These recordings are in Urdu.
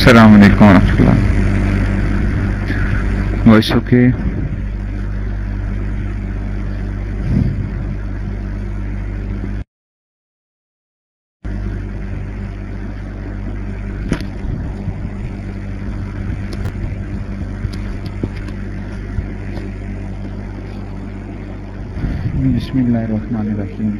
السلام علیکم ورحمۃ اللہ۔ وائس اوکے بسم اللہ الرحمن الرحیم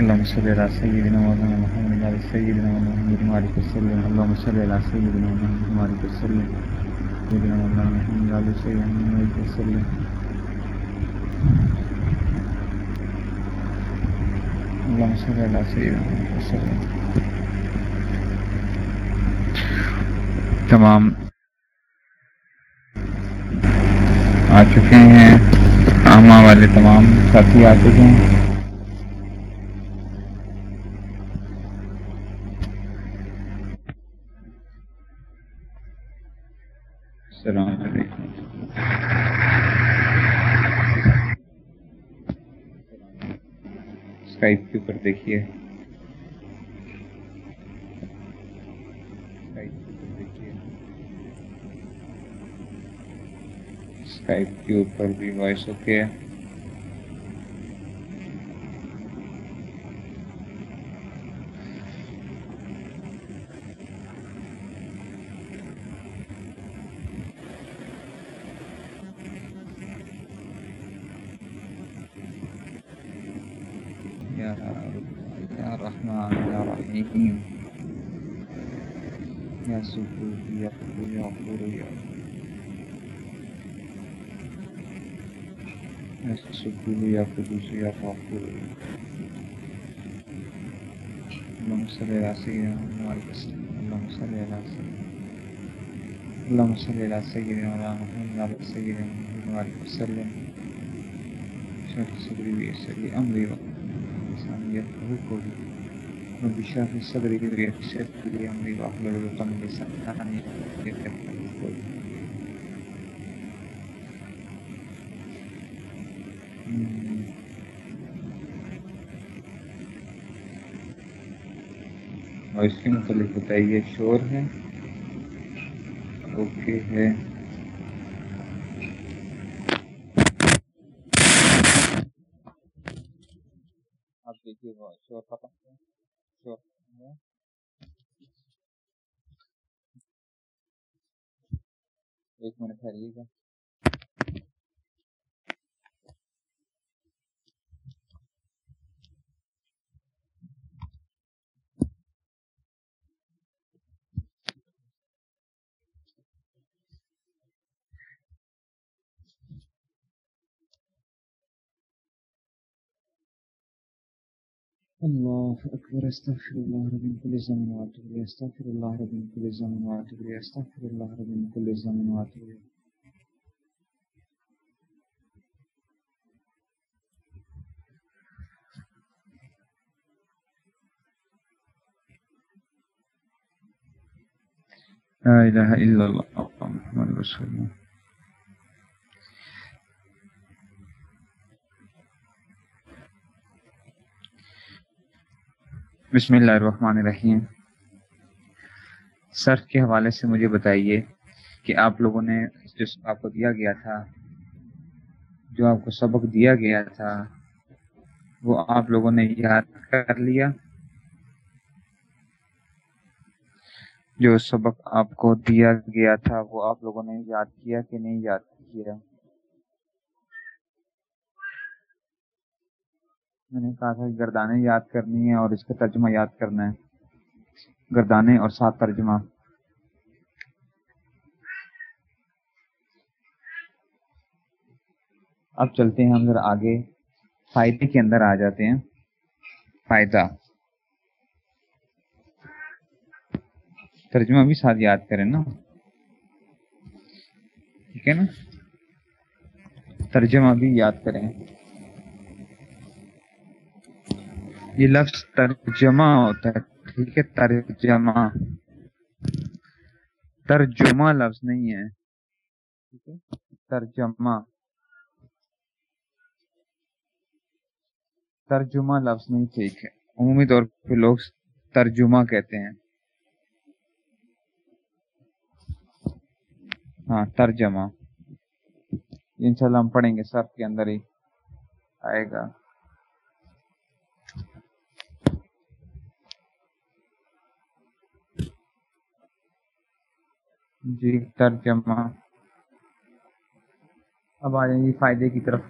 اللهم صل على سيدنا مولانا محمد وعلى سيدنا محمد وعلى وسلم. اللهم صل على سيدنا محمد وعلى وسلم. سيدنا مولانا محمد وعلى سيدنا محمد وسلم. اللهم صل على سيدنا محمد وسلم. تمام آ چکے ہیں آما والے تمام ساتھی آ چکے ہیں السلام علیکم اسکائپ کے اوپر دیکھیے۔ اسکائپ کے اوپر بھی وائس اوکے ہے یا یا رحمان یا رحیم یا سکور یا یا غفور یا یا سکور یا قدوس یا محمد وسلم اللهم صل على سيدنا اللهم صل على محمد وعلى سيدنا محمد وسلم شرح صدري ويسر لي امري وإنسان يفقه قولي رب اشرح لي صدري ويسر لي امري واحلل عقدة من لساني يفقه قولي اور اس کے متعلق بتائیے شور ہے اوکے ہے آپ دیکھیے شور ختم شور ایک منٹ ٹھہریے گا الله أكبر أستغفر الله رب من كل زمن وأتوب إليه أستغفر الله رب من كل زمن وأتوب إليه أستغفر الله رب من كل زمن وأتوب إليه لا إله إلا الله، محمد رسول الله. بسم اللہ الرحمن الرحیم۔ سر کے حوالے سے مجھے بتائیے کہ آپ لوگوں نے جو آپ کو دیا گیا تھا، جو آپ کو سبق دیا گیا تھا، وہ آپ لوگوں نے یاد کر لیا؟ جو سبق آپ کو دیا گیا تھا، وہ آپ لوگوں نے یاد کیا کہ نہیں یاد کیا؟ میں نے کہا تھا کہ گردانے یاد کرنی ہے اور اس کا ترجمہ یاد کرنا ہے۔ گردانے اور ساتھ ترجمہ۔ اب چلتے ہیں ہم ذرا آگے۔ فائدے کے اندر آ جاتے ہیں۔ فائدہ۔ ترجمہ بھی ساتھ یاد کریں نا۔ ٹھیک ہے نا۔ ترجمہ بھی یاد کریں۔ یہ لفظ ترجمہ ہوتا ہے، ٹھیک ہے؟ ترجمہ۔ ترجمہ لفظ نہیں ہے۔ ٹھیک ہے؟ ترجمہ۔ ترجمہ لفظ نہیں، ٹھیک ہے۔ عمومی طور پہ لوگ ترجمہ کہتے ہیں۔ ہاں ترجمہ۔ انشاءاللہ ہم پڑھیں گے، سب کے اندر ہی آئے گا۔ جی ترجمہ۔ اب آ جائیں گے فائدے کی طرف۔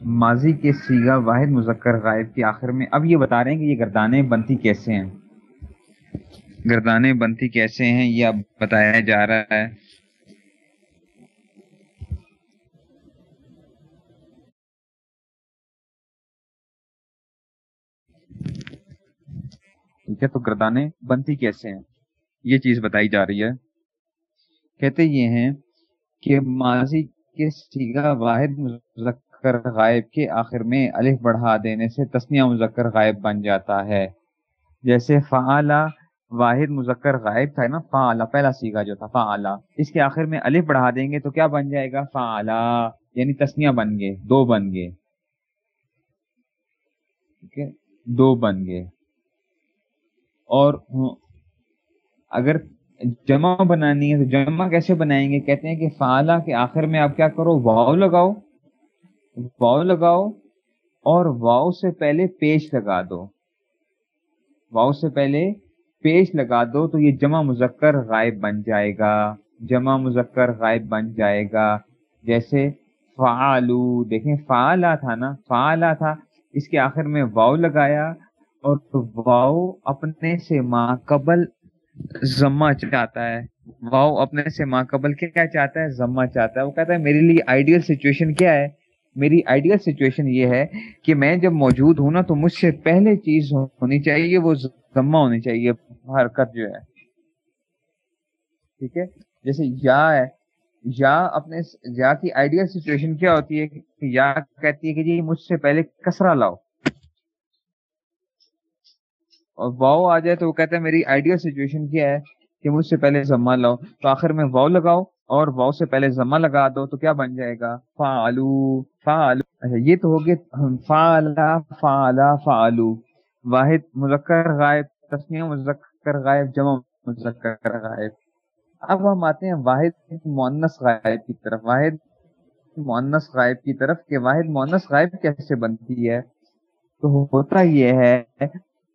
ماضی کے سیگا واحد مذکر غائب کے آخر میں۔ اب یہ بتا رہے ہیں کہ یہ گردانیں بنتی کیسے ہیں۔ گردانیں بنتی کیسے ہیں، یہ اب بتایا جا رہا ہے۔ ٹھیک ہے، تو گردانیں بنتی کیسے ہیں؟ یہ چیز بتائی جا رہی ہے۔ کہتے یہ ہیں کہ ماضی کے سیگا واحد مذکر غائب کے آخر میں الف بڑھا دینے سے تسنیہ مذکر غائب بن جاتا ہے۔ جیسے فعلا واحد مذکر غائب تھا نا فعلا پہلا سیگا جو تھا فعلا اس کے آخر میں الف بڑھا دیں گے تو کیا بن جائے گا؟ فعلا یعنی تسنیہ بن گئے دو بن گئے دو بن گئے اور اگر جمع بنانی ہے تو جمع کیسے بنائیں گے؟ کہتے ہیں کہ فعلا کے آخر میں آپ کیا کرو؟ واؤ لگاؤ واؤ لگاؤ اور واؤ سے پہلے پیش لگا دو۔ واؤ سے پہلے پیش لگا دو تو یہ جمع مذکر غائب بن جائے گا۔ جمع مذکر غائب بن جائے گا۔ جیسے فعالو دیکھیں فعلا تھا نا، فعلا تھا۔ اس کے آخر میں واؤ لگایا اور واؤ اپنے سے ماں قبل زما چاہتا ہے۔ واؤ، اپنے سے ماں قبل کیا چاہتا ہے؟ زما چاہتا ہے۔ وہ کہتا ہے، میرے لیے آئیڈیل سچویشن کیا ہے؟ میری آئیڈیل سچویشن یہ ہے کہ میں جب موجود ہوں نا تو مجھ سے پہلے چیز ہونی چاہیے، وہ زما ہونی چاہیے۔ حرکت جو ہے۔ ٹھیک ہے؟ جیسے یا ہے، یا اپنے یا کی آئیڈیل سچویشن کیا ہوتی ہے؟ کہ یا کہتی ہے کہ جی مجھ سے پہلے کسرا لاؤ۔ اور واؤ آ جائے تو وہ کہتا ہے میری آئیڈیل سچویشن کیا ہے کہ مجھ سے پہلے زما لاؤ، تو آخر میں واؤ لگاؤ اور واؤ سے پہلے زما لگا دو تو کیا بن جائے گا؟ فا آلو فا آلو اچھا یہ تو ہوگی فا فا فا واحد، مذکر، غائب۔ تسنیہ، مذکر، غائب، جمع، مذکر، غائب۔ اب ہم آتے ہیں واحد مونس غائب کی طرف۔ واحد مونس غائب کی طرف کہ واحد مونس غائب کیسے بنتی ہے؟ تو ہوتا یہ ہے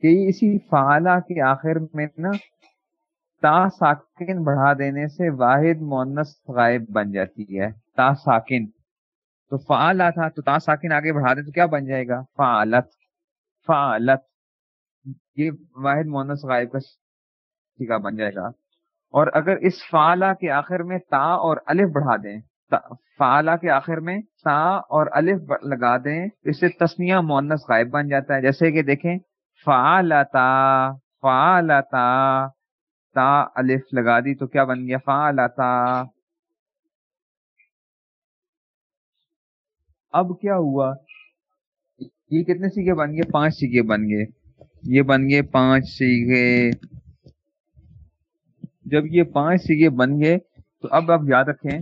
کہ اسی فعلا کے آخر میں نا تا ساکن بڑھا دینے سے واحد مونس غائب بن جاتی ہے، تا ساکن۔ تو فعلا تھا تو تا ساکن آگے بڑھا دیں تو کیا بن جائے گا؟ فعلت۔ فعلت۔ یہ واحد مونس غائب کا سیکھا بن جائے گا۔ اور اگر اس فعلا کے آخر میں تا اور الف بڑھا دیں فعلا کے آخر میں تا اور الف لگا دیں، اس سے تسنیہ مونس غائب بن جاتا ہے۔ جیسے کہ دیکھیں فعلتا فعلتا، تا الف لگا دی تو کیا بن گیا؟ فعلتا۔ اب کیا ہوا؟ یہ کتنے سیگے بن گئے؟ پانچ سیگے بن گئے۔ یہ بن گئے پانچ سیگے۔ جب یہ پانچ سیگے بن گئے تو اب آپ یاد رکھیں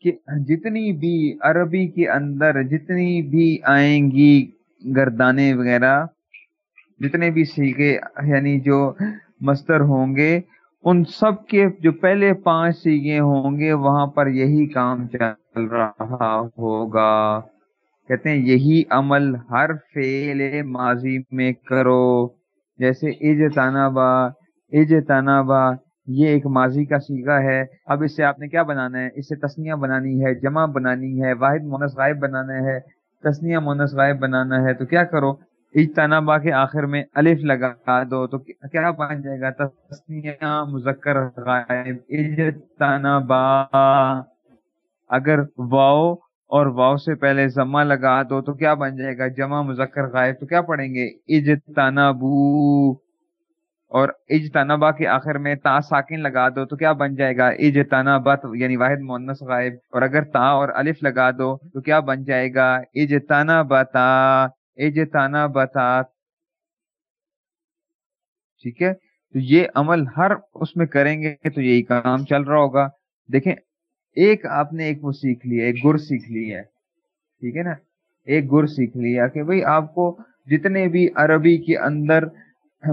کہ جتنی بھی عربی کے اندر جتنی بھی آئیں گی گردانے وغیرہ جتنے بھی سیگے یعنی جو مستر ہوں گے، ان سب کے جو پہلے پانچ سیگے ہوں گے، وہاں پر یہی کام چل رہا ہوگا۔ کہتے ہیں، یہی عمل ہر فیل ماضی میں کرو۔ جیسے ایج تانابا ایج تانابا یہ ایک ماضی کا سیگا ہے۔ اب اس سے آپ نے کیا بنانا ہے؟ اس سے تسنیہ بنانی ہے، جمع بنانی ہے، واحد مونس غائب بنانا ہے تسنیہ مونس غائب بنانا ہے۔ تو کیا کرو؟ اجتنابا کے آخر میں الف لگا دو تو کیا بن جائے گا؟ تسنیہ، مذکر، غائب اجتنابا اگر واؤ اور واؤ سے پہلے زما لگا دو تو کیا بن جائے گا؟ جمع، مذکر، غائب تو کیا پڑھیں گے؟ اجتنابو۔ اور اجتنابا کے آخر میں تا ساکن لگا دو تو کیا بن جائے گا؟ اجتنابا یعنی واحد مونس غائب۔ اور اگر تا اور الف لگا دو تو کیا بن جائے گا؟ اجتنابا تا اجتانا بتا ٹھیک ہے؟ تو یہ عمل ہر اس میں کریں گے تو یہی کام چل رہا ہوگا۔ دیکھیں، ایک آپ نے ایک وہ سیکھ لی ہے، ایک گر سیکھ لی ہے۔ ٹھیک ہے نا؟ ایک گر سیکھ لیا کہ بھئی آپ کو جتنے بھی عربی کے اندر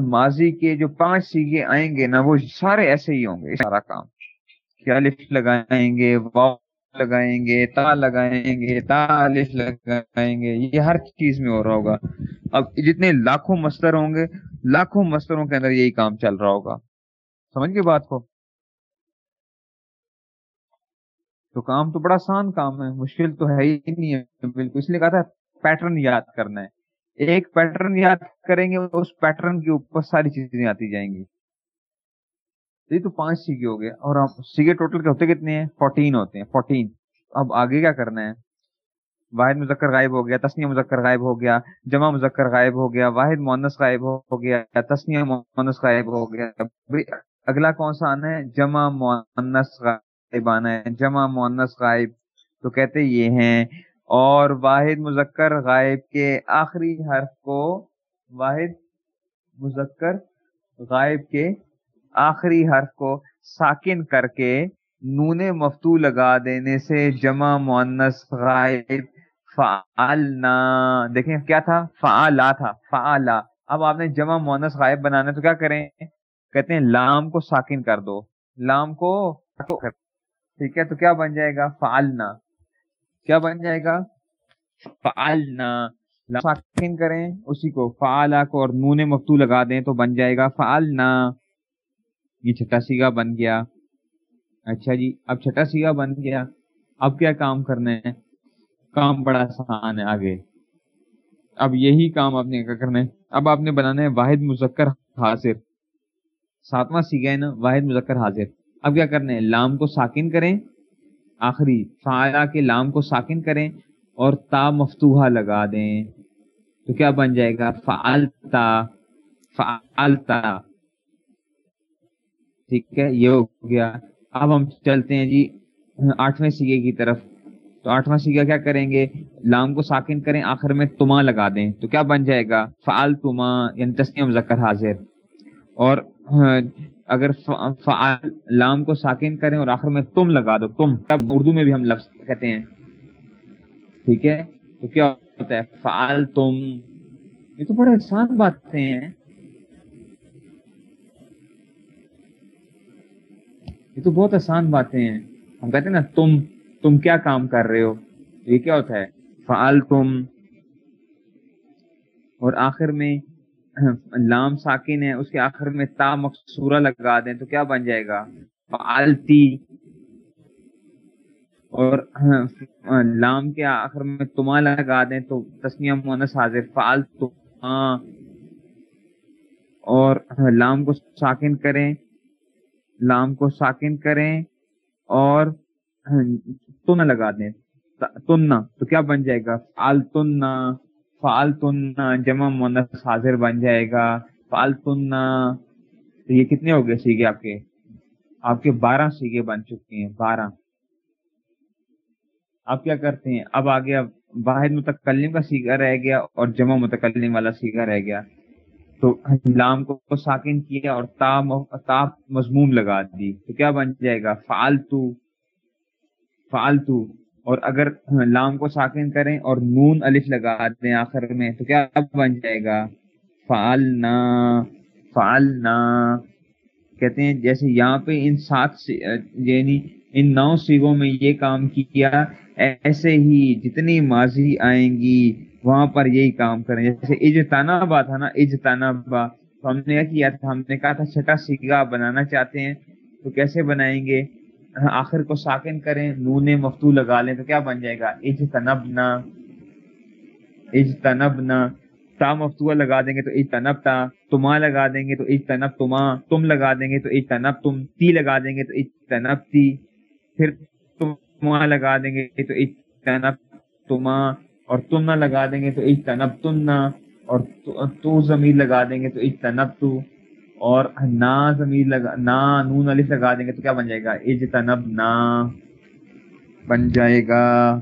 ماضی کے جو پانچ سیگے آئیں گے نا، وہ سارے ایسے ہی ہوں گے، سارا کام۔ کیا الف لگائیں گے واؤ لگائیں گے، تا لگائیں گے، تا الف لگائیں گے، یہ ہر چیز میں ہو رہا ہوگا۔ اب جتنے لاکھوں مستر ہوں گے، لاکھوں مستروں کے اندر یہی کام چل رہا ہوگا۔ سمجھ گئے بات کو؟ تو کام تو بڑا آسان کام ہے، مشکل تو ہے ہی نہیں ہے بالکل۔ اس لیے کہا تھا پیٹرن یاد کرنا ہے۔ ایک پیٹرن یاد کریں گے، اس پیٹرن کے اوپر ساری چیزیں آتی جائیں گی۔ یہ تو پانچ سیگے ہو گئے۔ اور سیگے ٹوٹل کے ہوتے کتنے ہیں؟ فورٹین ہوتے ہیں فورٹین اب آگے کیا کرنا ہے؟ واحد مذکر غائب ہو گیا، تسنیہ مذکر غائب ہو گیا، جمع مذکر غائب ہو گیا، واحد مونس غائب ہو گیا، تسنیہ مونس غائب ہو گیا۔ اگلا کون سا آنا ہے؟ جمع مونس غائب آنا ہے، جمع مونس غائب۔ تو کہتے یہ ہیں، اور واحد مذکر غائب کے آخری حرف کو واحد مذکر غائب کے آخری حرف کو ساکن کر کے نون مفتو لگا دینے سے جمع مونس غائب فعلنا۔ دیکھیں کیا تھا؟ فعلا تھا، فعلا۔ اب آپ نے جمع مونس غائب بنانا تو کیا کریں؟ کہتے ہیں لام کو ساکن کر دو۔ لام کو ٹھیک ہے، تو کیا بن جائے گا؟ فعلنا۔ کیا بن جائے گا؟ فعلنا۔ ساکن کریں اسی کو، فعلا کو اور نون مفتو لگا دیں تو بن جائے گا فعلنا۔ یہ چھٹا سیگا بن گیا۔ اچھا جی اب چھٹا سیگا بن گیا۔ اب کیا کام کرنا ہے؟ کام بڑا آسان ہے آگے۔ اب یہی کام آپ نے کیا کرنا ہے؟ اب آپ نے بنانا ہے واحد مذکر حاضر۔ ساتواں سیگا ہے نا، واحد مذکر حاضر۔ اب کیا کرنا ہے؟ لام کو ساکن کریں۔ آخری فعلا کے لام کو ساکن کریں اور تا مفتوحہ لگا دیں۔ تو کیا بن جائے گا؟ فعلتا فعلتا۔ ٹھیک ہے، یہ ہو گیا۔ اب ہم چلتے ہیں جی آٹھویں سیگے کی طرف۔ تو آٹھواں سیگا کیا کریں گے؟ لام کو ساکن کریں، آخر میں تما لگا دیں۔ تو کیا بن جائے گا؟ فعال تما یعنی تسنیم ذکر حاضر۔ اور، اگر فعال لام کو ساکن کریں اور آخر میں تم لگا دو، تم۔ تب اردو میں بھی ہم لفظ کہتے ہیں۔ ٹھیک ہے؟ تو کیا ہوتا ہے؟ فعال تم۔ یہ تو بڑے آسان باتیں ہیں۔ یہ تو بہت آسان باتیں ہیں۔ ہم کہتے ہیں نا، تم تم کیا کام کر رہے ہو؟ یہ کیا ہوتا ہے؟ فعال تم اور آخر میں لام ساکن ہے، اس کے آخر میں تا مقصورہ لگا دیں تو کیا بن جائے گا؟ فعالتی اور لام کے آخر میں تما لگا دیں تو تسنیا مونس حاضر۔ فعال اور لام کو ساکن کریں۔ لام کو ساکن کریں اور تن لگا دیں۔ تننا تو کیا بن جائے گا؟ فعال تننا جمع مونس حاضر بن جائے گا۔ فالتن تو یہ کتنے ہو گئے سیگے آپ کے؟ آپ کے بارہ سیگے بن چکے ہیں، بارہ۔ آپ کیا کرتے ہیں؟ اب آگے اب واحد متکلم کا سیگا رہ گیا اور جمع متکلم والا سیگا رہ گیا۔ تو لام کو ساکن کیا اور تا مضموم لگا دی۔ تو کیا بن جائے گا؟ فالتو فالتو اور اگر لام کو ساکن کریں اور نون الف لگا دیں آخر میں، تو کیا بن جائے گا؟ فعلنا فعلنا۔ کہتے ہیں جیسے یہاں پہ ان سات یعنی ان نو سیگوں میں یہ کام کیا، ایسے ہی جتنی ماضی آئیں گی، وہاں پر یہی کام کریں۔ جیسے اجتانبا تھا نا اجتانبا تو ہم نے کیا کیا تھا ہم نے کہا تھا چھٹا سیگا بنانا چاہتے ہیں، تو کیسے بنائیں گے؟ ہاں، آخر کو ساکن کریں، نون مفتو لگا لیں، تو کیا بن جائے گا؟ اج تنب تا مفتو لگا دیں گے تو اج تنب تا، تما لگا دیں گے تو اج تنب تما، تم لگا دیں گے تو اج تنب تم، تی لگا دیں گے تو اج تنب تی۔ پھر تما لگا دیں گے تو اجتنب تما اور تم نہ لگا دیں گے تو اج تنب تم نہ اور تو زمین لگا دیں گے تو اجتنب تو اور نا زمیر لگا، نا نون علی لگا دیں گے تو کیا بن جائے گا؟ اجتنب نا بن جائے گا۔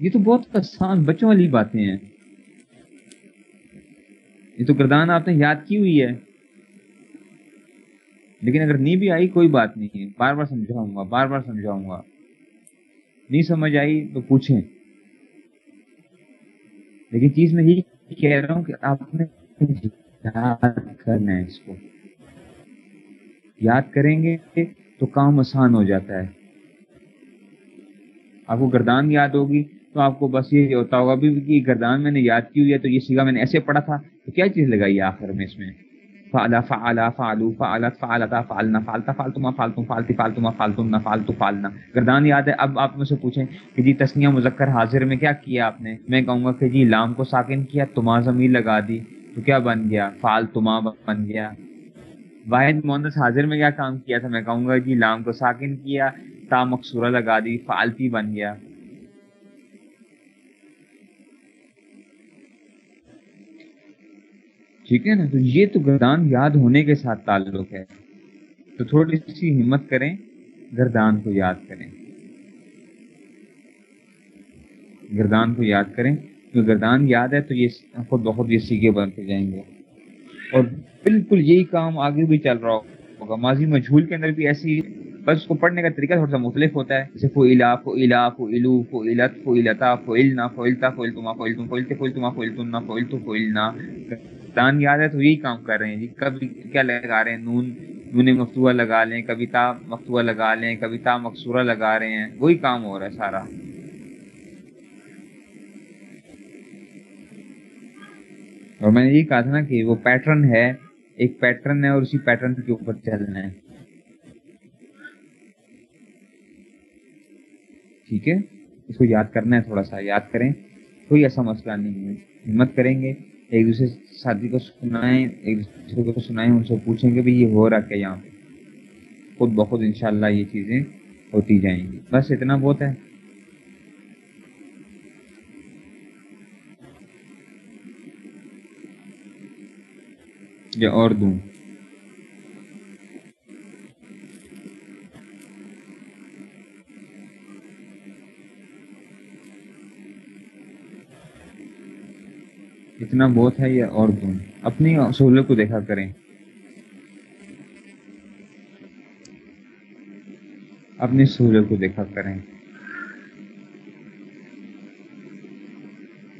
یہ تو بہت آسان بچوں والی باتیں ہیں۔ یہ تو گردان آپ نے یاد کی ہوئی ہے۔ لیکن اگر نہیں بھی آئی، کوئی بات نہیں ہے۔ بار بار سمجھاؤں گا، بار بار سمجھاؤں گا۔ نہیں سمجھ آئی تو پوچھیں۔ لیکن چیز میں یہی کہہ رہا ہوں کہ آپ نے یاد کرنا ہے اس کو۔ یاد کریں گے تو کام آسان ہو جاتا ہے۔ آپ کو گردان یاد ہوگی تو آپ کو بس یہ ہوتا ہوگا بھی گردان میں نے یاد کی ہوئی ہے تو یہ سیگا میں نے ایسے پڑھا تھا تو کیا چیز لگائی آخر میں اس میں؟ فعلا فعلا فعلو فعلت فعلتا فعلنا، فعلتا فالتما فالتم فالتی فالتما فالتم نہ فالتو گردان یاد ہے، اب آپ مجھ سے پوچھیں کہ جی تسنیہ مذکر حاضر میں کیا کیا آپ نے؟ میں کہوں گا کہ جی لام کو ساکن کیا، تما زمین لگا دی، تو کیا بن گیا؟ فال تما بن گیا۔ واحد مونس حاضر میں کیا کام کیا تھا؟ میں کہوں گا جی لام کو ساکن کیا، تا مقصورہ لگا دی فالتی بن گیا۔ ٹھیک ہے نا؟ تو یہ تو گردان یاد ہونے کے ساتھ تعلق ہے۔ تو تھوڑی سی ہمت کریں، گردان کو یاد کریں۔ گردان کو یاد کریں۔ کیونکہ گردان یاد ہے تو یہ خود بخود یہ سیگے بنتے جائیں گے۔ اور بالکل یہی کام آگے بھی چل رہا ہوگا۔ ماضی مجھول کے اندر بھی ایسی، بس اس کو پڑھنے کا طریقہ تھوڑا سا مختلف ہوتا ہے۔ جیسے فو الا فو الا فو الو، فو الت، فو التا، فو النا، فو التا، فو التما، فو التم، فو التے، فو التما، فو التنا، فو التو، فو النا۔ تان یاد ہے تو یہی کام کر رہے ہیں جی۔ کبھی کیا لگا رہے ہیں؟ نون نون مفتوع لگا لیں کبھی تا مفتوع لگا لیں کبھی تا مقصورہ لگا رہے ہیں۔ وہی کام ہو رہا ہے سارا۔ اور میں نے یہی کہا تھا نا کہ وہ پیٹرن ہے، ایک پیٹرن ہے اور اسی پیٹرن کے اوپر چلنا ہے۔ ٹھیک ہے؟ اس کو یاد کرنا ہے تھوڑا سا، یاد کریں۔ کوئی ایسا مسئلہ نہیں ہے۔ ہمت کریں گے۔ ایک دوسرے ساتھی کو سنائیں ایک دوسرے کو سنائیں ان سے پوچھیں کہ بھائی یہ ہو رہا کیا یہاں پہ خود بخود انشاءاللہ یہ چیزیں ہوتی جائیں گی بس اتنا بہت ہے یا اور دوں اتنا بہت ہے یا اور دوں اپنی سہولت کو دیکھا کریں۔ اپنی سہولت کو دیکھا کریں۔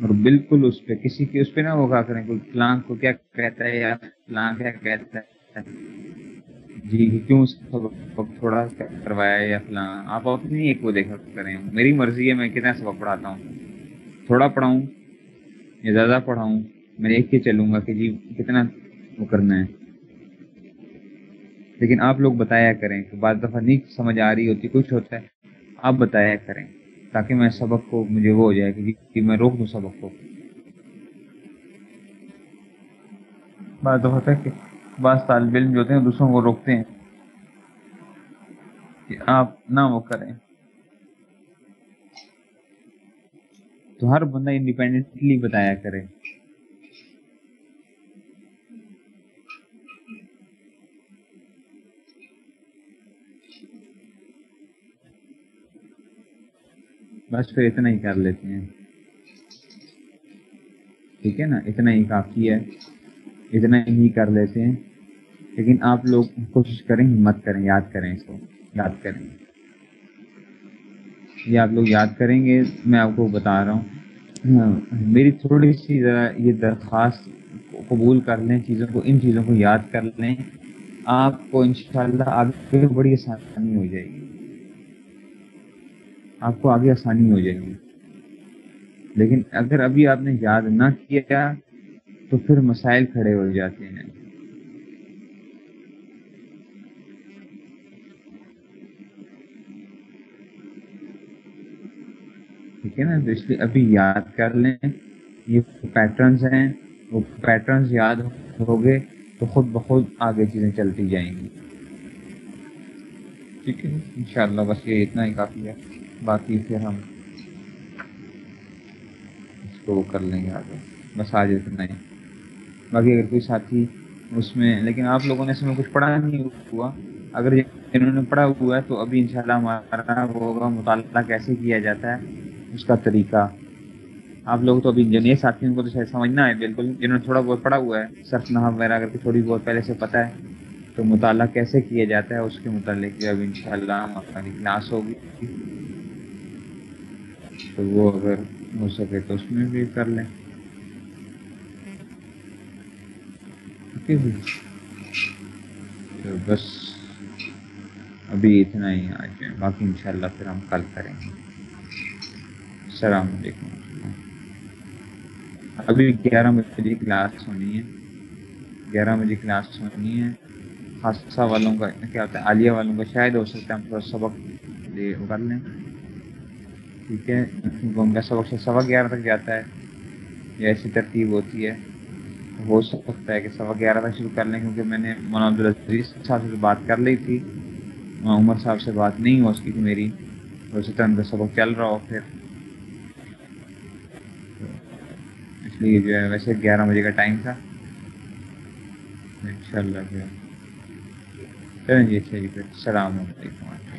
اور بالکل اس پہ، کسی کے اس پہ نہ ہوگا کریں کوئی فلان کو کیا کہتا ہے یا فلان کیا کہتا ہے۔ جی کیوں سبق تھوڑا کروایا یا فلان؟ آپ اپنی ایک وہ دیکھا کریں۔ میری مرضی ہے، میں کتنا سبق پڑھاتا ہوں؟ تھوڑا پڑھاؤں۔ یا زیادہ پڑھاؤں، میں ایک کے چلوں گا کہ جی کتنا وہ کرنا ہے۔ لیکن آپ لوگ بتایا کریں کہ بعض دفعہ نہیں سمجھ آ رہی ہوتی، کچھ ہوتا ہے، آپ بتایا کریں تاکہ میں سبق کو، مجھے وہ ہو جائے کہ جی میں روک دوں سبق کو۔ بعض دفعہ ہوتا ہے کہ بعض طالب علم جو ہوتے ہیں، دوسروں کو روکتے ہیں کہ آپ نہ وہ کریں۔ تو ہر بندہ انڈیپینڈنٹلی بتایا کرے۔ بس پھر اتنا ہی کر لیتے ہیں۔ ٹھیک ہے نا؟ اتنا ہی کافی ہے۔ اتنا ہی کر لیتے ہیں۔ لیکن آپ لوگ کوشش کریں، ہمت کریں، یاد کریں اس کو۔ یاد کریں۔ یہ آپ لوگ یاد کریں گے، میں آپ کو بتا رہا ہوں۔ ہاں، میری تھوڑی سی ذرا یہ درخواست قبول کر لیں، چیزوں کو، ان چیزوں کو یاد کر لیں۔ آپ کو انشاءاللہ آگے بڑی آسانی ہو جائے گی۔ آپ کو آگے آسانی ہو جائے گی۔ لیکن اگر ابھی آپ نے یاد نہ کیا تو پھر مسائل کھڑے ہو جاتے ہیں۔ ٹھیک ہے نا؟ تو اس لیے ابھی یاد کر لیں، یہ پیٹرنس ہیں، وہ پیٹرنس یاد ہو گئے تو خود بخود آگے چیزیں چلتی جائیں گی۔ ٹھیک ہے، انشاءاللہ بس یہ اتنا ہی کافی ہے۔ باقی پھر ہم اس کو کر لیں گے آگے۔ بس آج اتنا ہی۔ باقی اگر کوئی ساتھی اس میں، لیکن آپ لوگوں نے اس میں کچھ پڑھا نہیں ہوا۔ اگر انہوں نے پڑھا ہوا ہے تو ابھی انشاءاللہ ہمارا وہ ہوگا، مطالعہ کیسے کیا جاتا ہے۔ اس کا طریقہ۔ آپ لوگ تو ابھی جنید ساتھی ان کو تو شاید سمجھنا ہے بالکل جنہوں نے تھوڑا بہت پڑھا ہوا ہے، سخت نہ وغیرہ، اگر تھوڑی بہت پہلے سے پتہ ہے، تو مطالعہ کیسے کیا جاتا ہے، اس کے متعلق اب اللہ ہماری کلاس ہوگی۔ تو وہ اگر ہو سکے تو اس میں بھی کر لیں۔ جی۔ تو بس ابھی اتنا ہی آج باقی انشاءاللہ پھر ہم کل کریں گے۔ السلام علیکم. ابھی گیارہ بجے کلاس ہونی ہے. گیارہ بجے کلاس ہونی ہے. خاصہ والوں کا کیا ہوتا ہے؟ عالیہ والوں کا شاید ہو سکتا ہے ہم تھوڑا سبق لے کر لیں. ٹھیک ہے؟ کیونکہ ان کا سبق سے سوا گیارہ تک جاتا ہے یہ ایسی ترتیب ہوتی ہے، ہو سکتا ہے کہ سوا گیارہ تک شروع کر لیں، کیونکہ میں نے مولانا عبدالعزیز صاحب سے بات کر لی تھی۔ عمر صاحب سے بات نہیں ہو سکی تھی میری، ہو سکتا ہے ان کا سبق چل رہا ہو پھر۔ اس لیے جو ہے، ویسے گیارہ بجے کا ٹائم تھا۔ ان شاء اللہ جو ہے۔ چلیں جی اچھا جی پھر السلام علیکم۔